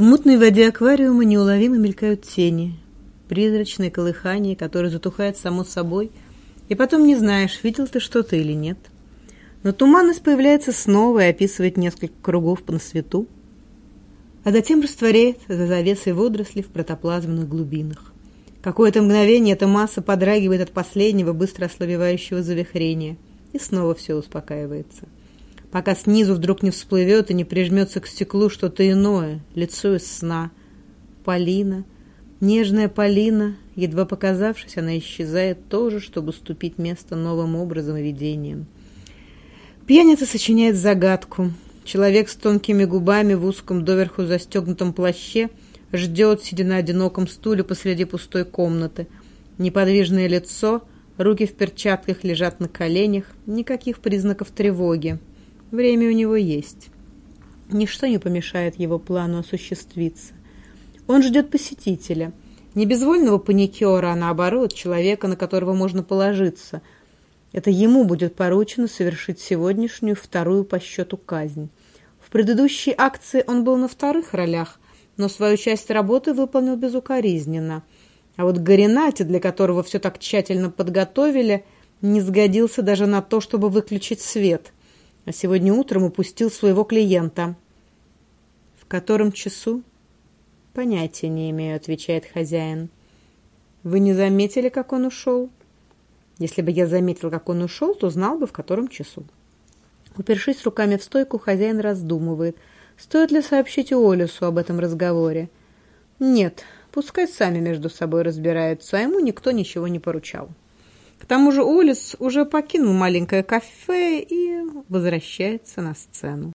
В мутной воде аквариума неуловимо мелькают тени, призрачное колыхание, которое затухает само собой, и потом не знаешь, видел ты что-то или нет. Но туманность появляется снова и описывает несколько кругов по свету, а затем растворяет за завесой водорослей в протоплазменных глубинах. Какое-то мгновение эта масса подрагивает от последнего быстро ослабевающего завихрения, и снова все успокаивается пока снизу вдруг не всплывет и не прижмется к стеклу что-то иное, лицо из сна. Полина, нежная Полина, едва показавшись, она исчезает тоже, чтобы ступить место новым образом и видением. Пьяница сочиняет загадку. Человек с тонкими губами в узком доверху застегнутом плаще ждет, сидя на одиноком стуле посреди пустой комнаты. Неподвижное лицо, руки в перчатках лежат на коленях, никаких признаков тревоги. Время у него есть. Ничто не помешает его плану осуществиться. Он ждет посетителя. Не безвольного паникера, а наоборот, человека, на которого можно положиться. Это ему будет поручено совершить сегодняшнюю вторую по счету казнь. В предыдущей акции он был на вторых ролях, но свою часть работы выполнил безукоризненно. А вот Горинати, для которого все так тщательно подготовили, не сгодился даже на то, чтобы выключить свет – а сегодня утром упустил своего клиента. В котором часу? Понятия не имею, отвечает хозяин. Вы не заметили, как он ушел? Если бы я заметил, как он ушел, то знал бы, в котором часу. Упершись руками в стойку, хозяин раздумывает, стоит ли сообщить Олесу об этом разговоре. Нет, пускай сами между собой разбираются, а ему никто ничего не поручал. К тому же Олис уже покинул маленькое кафе и возвращается на сцену.